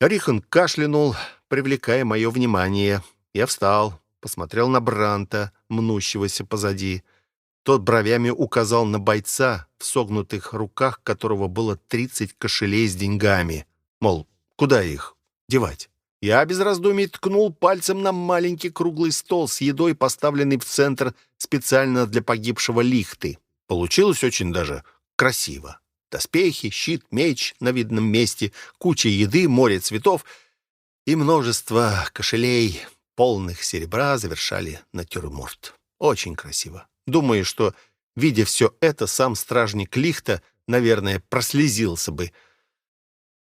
Рихан кашлянул, привлекая мое внимание. Я встал, посмотрел на Бранта, мнущегося позади. Тот бровями указал на бойца, в согнутых руках которого было тридцать кошелей с деньгами. Мол, куда их девать? Я без раздумий ткнул пальцем на маленький круглый стол с едой, поставленный в центр специально для погибшего лихты. Получилось очень даже красиво. Доспехи, щит, меч на видном месте, куча еды, море цветов и множество кошелей, полных серебра, завершали натюрморт. Очень красиво. Думаю, что, видя все это, сам стражник Лихта наверное, прослезился бы.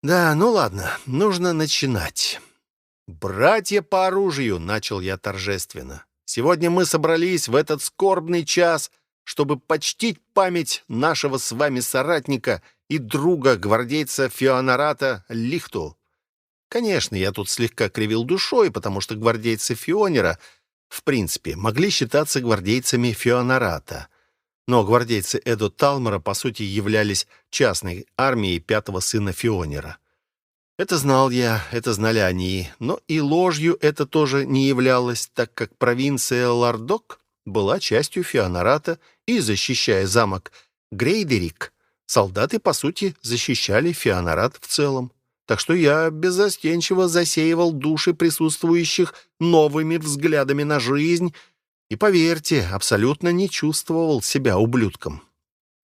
Да, ну ладно, нужно начинать. «Братья по оружию!» — начал я торжественно. «Сегодня мы собрались в этот скорбный час, чтобы почтить память нашего с вами соратника и друга, гвардейца Фионарата Лихту. Конечно, я тут слегка кривил душой, потому что гвардейцы Фионера, в принципе, могли считаться гвардейцами Фионарата. Но гвардейцы Эдо Талмора, по сути, являлись частной армией пятого сына Фионера. Это знал я, это знали они, но и ложью это тоже не являлось, так как провинция Лардок была частью Феонарата, и, защищая замок Грейдерик, солдаты, по сути, защищали Феонарат в целом. Так что я беззастенчиво засеивал души присутствующих новыми взглядами на жизнь и, поверьте, абсолютно не чувствовал себя ублюдком.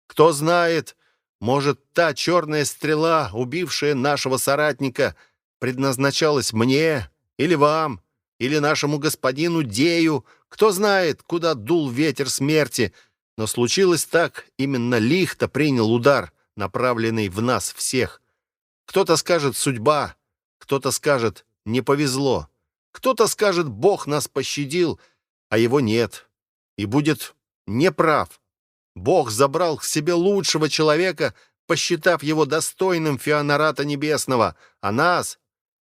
Кто знает, может, та черная стрела, убившая нашего соратника, предназначалась мне или вам, или нашему господину Дею. Кто знает, куда дул ветер смерти. Но случилось так, именно Лихта принял удар, направленный в нас всех. Кто-то скажет «судьба», кто-то скажет «не повезло», кто-то скажет «Бог нас пощадил», а его нет. И будет неправ. Бог забрал к себе лучшего человека, посчитав его достойным Феонарата Небесного, а нас,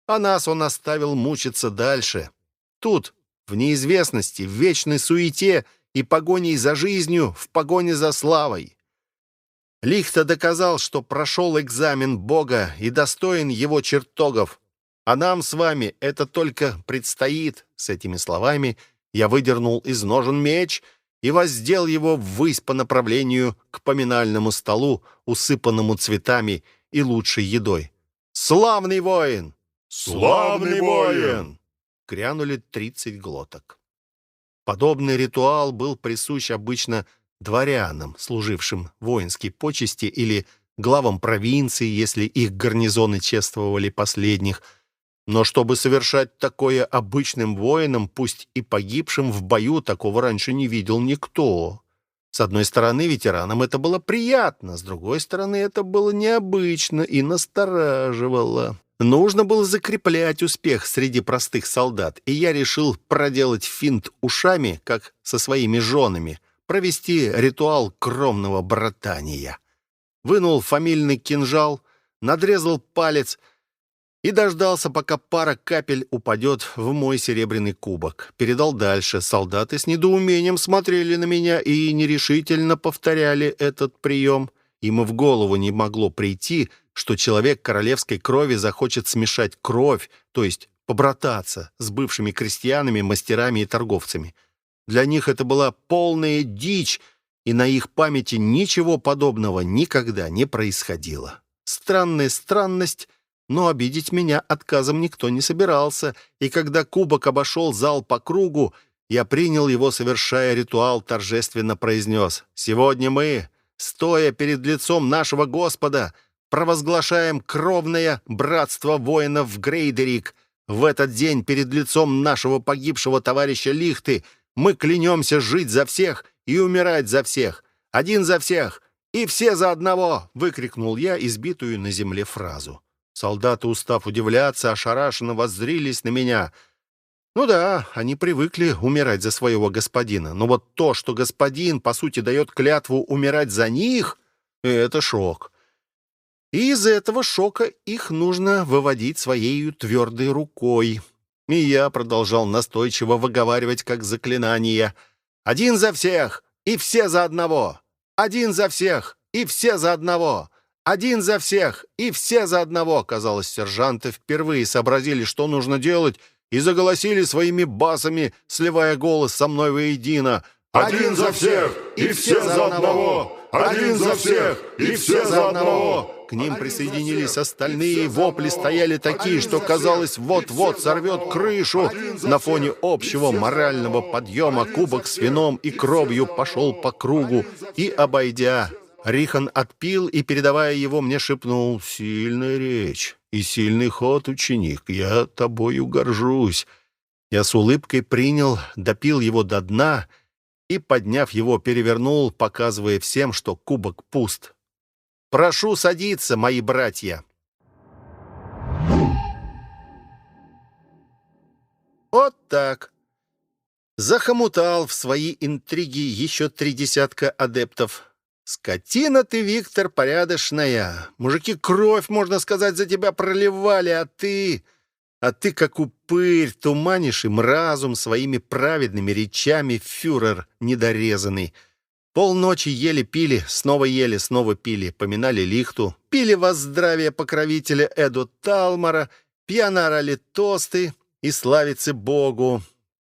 а нас он оставил мучиться дальше. Тут, в неизвестности, в вечной суете и погоне за жизнью, в погоне за славой. Лихта доказал, что прошел экзамен Бога и достоин его чертогов. А нам с вами это только предстоит. С этими словами я выдернул из ножен меч — и воздел его ввысь по направлению к поминальному столу, усыпанному цветами и лучшей едой. «Славный воин!» «Славный воин!» Крянули тридцать глоток. Подобный ритуал был присущ обычно дворянам, служившим воинской почести или главам провинции, если их гарнизоны чествовали последних – но чтобы совершать такое обычным воинам, пусть и погибшим в бою, такого раньше не видел никто. С одной стороны, ветеранам это было приятно, с другой стороны, это было необычно и настораживало. Нужно было закреплять успех среди простых солдат, и я решил проделать финт ушами, как со своими женами, провести ритуал кромного братания. Вынул фамильный кинжал, надрезал палец — и дождался, пока пара капель упадет в мой серебряный кубок. Передал дальше. Солдаты с недоумением смотрели на меня и нерешительно повторяли этот прием. Им и в голову не могло прийти, что человек королевской крови захочет смешать кровь, то есть побрататься с бывшими крестьянами, мастерами и торговцами. Для них это была полная дичь, и на их памяти ничего подобного никогда не происходило. Странная странность — но обидеть меня отказом никто не собирался, и когда кубок обошел зал по кругу, я принял его, совершая ритуал, торжественно произнес «Сегодня мы, стоя перед лицом нашего Господа, провозглашаем кровное братство воинов Грейдерик. В этот день перед лицом нашего погибшего товарища Лихты мы клянемся жить за всех и умирать за всех. Один за всех и все за одного!» — выкрикнул я избитую на земле фразу. Солдаты, устав удивляться, ошарашенно воззрились на меня. Ну да, они привыкли умирать за своего господина. Но вот то, что господин, по сути, дает клятву умирать за них, это шок. И из этого шока их нужно выводить своей твердой рукой. И я продолжал настойчиво выговаривать как заклинание. «Один за всех и все за одного! Один за всех и все за одного! Один за всех и все за одного, казалось, сержанты впервые сообразили, что нужно делать, и заголосили своими басами, сливая голос со мной воедино. «Один за всех и все за одного! Один за всех и все за одного!» К ним присоединились остальные, вопли стояли такие, что казалось, вот-вот сорвет крышу. На фоне общего морального подъема кубок с вином и кровью пошел по кругу. И, обойдя Рихан отпил и, передавая его, мне шепнул «Сильная речь и сильный ход, ученик, я тобою горжусь». Я с улыбкой принял, допил его до дна и, подняв его, перевернул, показывая всем, что кубок пуст. Прошу садиться, мои братья. Вот так. Захомутал в свои интриги еще три десятка адептов. Скотина ты, Виктор, порядочная. Мужики кровь, можно сказать, за тебя проливали, а ты... А ты, как упырь, туманишь им разум своими праведными речами, фюрер недорезанный. Полночи ели-пили, снова ели, снова пили, поминали лихту, пили во здравие покровителя Эду Талмара, пьяно орали тосты и славицы Богу.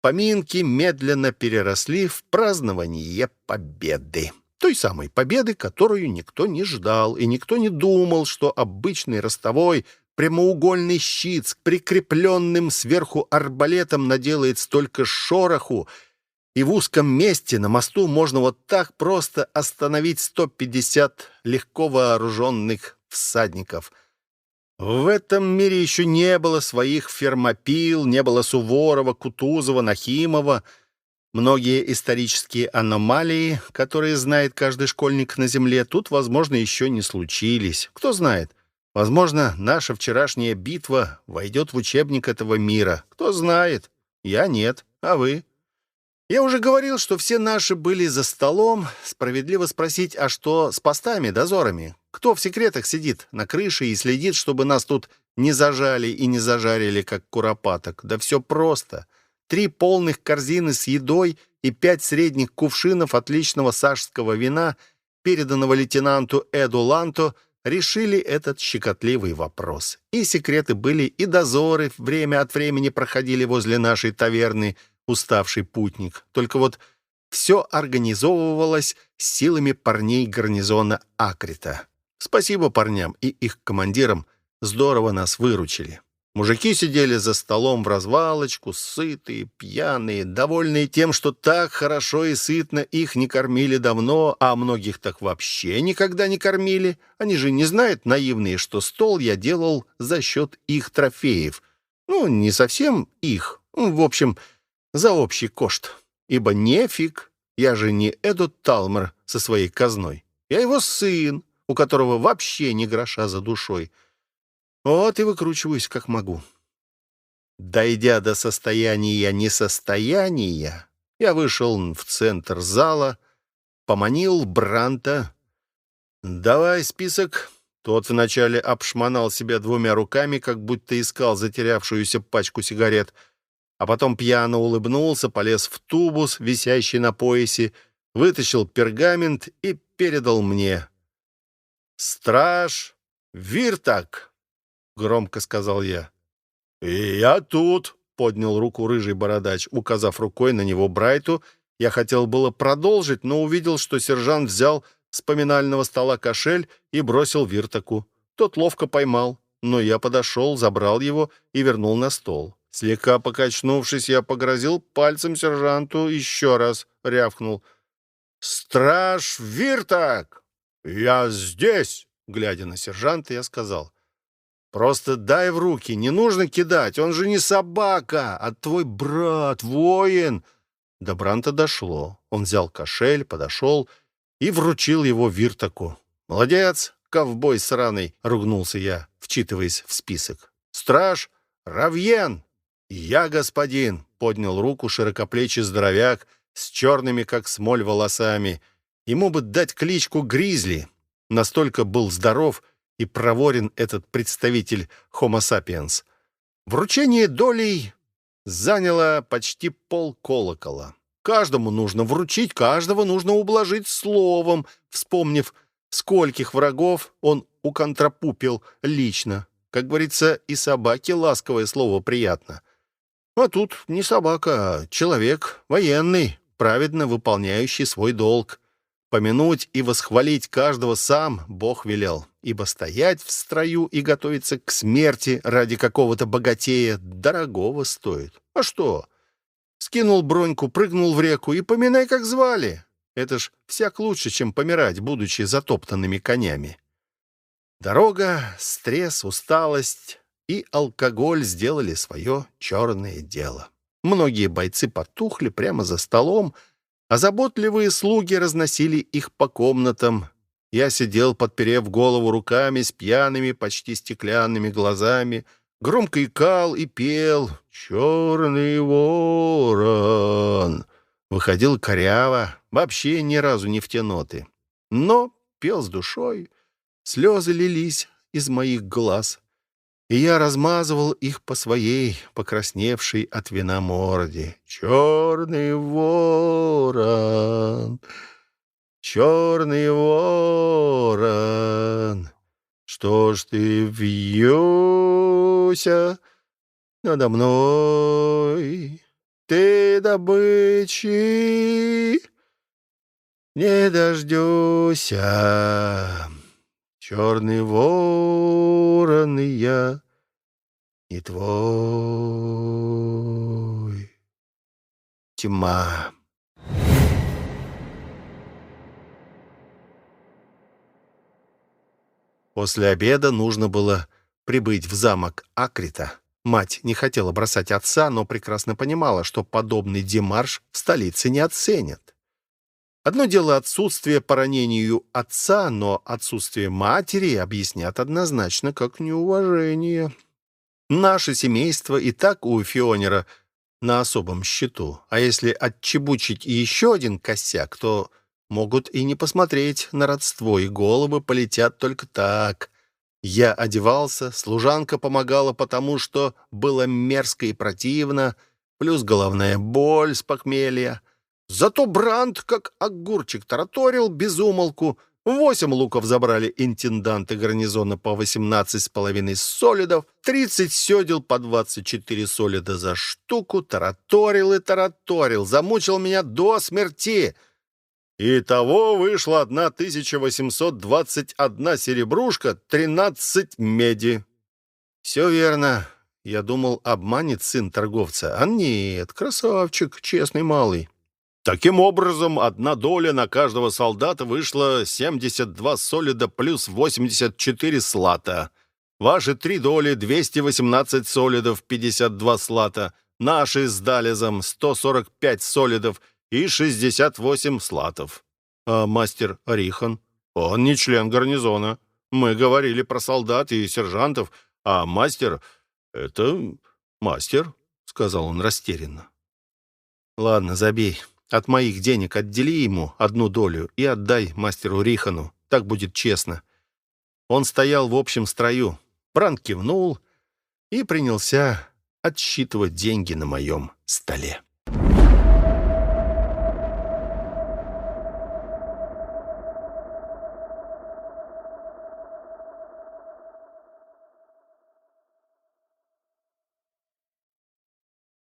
Поминки медленно переросли в празднование победы. Той самой победы, которую никто не ждал, и никто не думал, что обычный ростовой прямоугольный щит с прикрепленным сверху арбалетом наделает столько шороху, и в узком месте на мосту можно вот так просто остановить 150 легко вооруженных всадников. В этом мире еще не было своих фермопил, не было Суворова, Кутузова, Нахимова. Многие исторические аномалии, которые знает каждый школьник на Земле, тут, возможно, еще не случились. Кто знает, возможно, наша вчерашняя битва войдет в учебник этого мира. Кто знает, я нет, а вы? Я уже говорил, что все наши были за столом. Справедливо спросить, а что с постами, дозорами? Кто в секретах сидит на крыше и следит, чтобы нас тут не зажали и не зажарили, как куропаток? Да все просто. Три полных корзины с едой и пять средних кувшинов отличного сажского вина, переданного лейтенанту Эду Ланто, решили этот щекотливый вопрос. И секреты были, и дозоры время от времени проходили возле нашей таверны — уставший путник. Только вот все организовывалось силами парней гарнизона Акрита. Спасибо парням и их командирам, здорово нас выручили. Мужики сидели за столом в развалочку, сытые, пьяные, довольные тем, что так хорошо и сытно их не кормили давно, а многих так вообще никогда не кормили. Они же не знают, наивные, что стол я делал за счет их трофеев. Ну, не совсем их. В общем, за общий кошт. Ибо нефиг, я же не Эдут Талмер со своей казной. Я его сын, у которого вообще ни гроша за душой. Вот и выкручиваюсь, как могу. Дойдя до состояния несостояния, я вышел в центр зала, поманил Бранта. «Давай список». Тот вначале обшмонал себя двумя руками, как будто искал затерявшуюся пачку сигарет — а потом пьяно улыбнулся, полез в тубус, висящий на поясе, вытащил пергамент и передал мне. «Страж Виртак!» — громко сказал я. «И я тут!» — поднял руку рыжий бородач, указав рукой на него Брайту. Я хотел было продолжить, но увидел, что сержант взял с поминального стола кошель и бросил Виртаку. Тот ловко поймал, но я подошел, забрал его и вернул на стол. Слегка покачнувшись, я погрозил пальцем сержанту еще раз, рявкнул. «Страж Виртак! Я здесь!» Глядя на сержанта, я сказал. «Просто дай в руки, не нужно кидать, он же не собака, а твой брат, воин!» До Бранта дошло. Он взял кошель, подошел и вручил его Виртаку. «Молодец, ковбой сраный!» — ругнулся я, вчитываясь в список. «Страж Равьен!» «Я, господин!» — поднял руку широкоплечий здоровяк с черными, как смоль, волосами. Ему бы дать кличку Гризли. Настолько был здоров и проворен этот представитель Homo sapiens. Вручение долей заняло почти пол колокола. Каждому нужно вручить, каждого нужно ублажить словом, вспомнив, скольких врагов он уконтрапупил лично. Как говорится, и собаке ласковое слово приятно — а тут не собака, а человек, военный, праведно выполняющий свой долг. Помянуть и восхвалить каждого сам Бог велел, ибо стоять в строю и готовиться к смерти ради какого-то богатея дорогого стоит. А что? Скинул броньку, прыгнул в реку и поминай, как звали. Это ж всяк лучше, чем помирать, будучи затоптанными конями. Дорога, стресс, усталость и алкоголь сделали свое черное дело. Многие бойцы потухли прямо за столом, а заботливые слуги разносили их по комнатам. Я сидел, подперев голову руками с пьяными, почти стеклянными глазами, громко икал и пел «Черный ворон». Выходил коряво, вообще ни разу не в те ноты. Но пел с душой, слезы лились из моих глаз, и я размазывал их по своей покрасневшей от вина морде. «Черный ворон!» черный ворон, что ж ты вьюся надо мной? Ты добычи не дождуся. Черный ворон и я не твой. Тьма. После обеда нужно было прибыть в замок Акрита. Мать не хотела бросать отца, но прекрасно понимала, что подобный демарш в столице не оценят. Одно дело отсутствие по ранению отца, но отсутствие матери объяснят однозначно как неуважение. Наше семейство и так у Фионера на особом счету, а если отчебучить еще один косяк, то могут и не посмотреть на родство, и головы полетят только так. Я одевался, служанка помогала, потому что было мерзко и противно, плюс головная боль с похмелья. Зато Бранд, как огурчик, тараторил без умолку. Восемь луков забрали интенданты гарнизона по восемнадцать с половиной солидов, тридцать седел по двадцать четыре солида за штуку, тараторил и тараторил, замучил меня до смерти — Итого вышло 1821 серебрушка, 13 меди. Все верно. Я думал, обманет сын торговца. А нет, красавчик, честный малый. Таким образом, одна доля на каждого солдата вышла 72 солида плюс 84 слата. Ваши три доли — 218 солидов, 52 слата. Наши с Далезом — 145 солидов — и 68 слатов. А мастер Рихан? Он не член гарнизона. Мы говорили про солдат и сержантов, а мастер — это мастер, — сказал он растерянно. Ладно, забей. От моих денег отдели ему одну долю и отдай мастеру Рихану. Так будет честно. Он стоял в общем строю. Бран кивнул и принялся отсчитывать деньги на моем столе.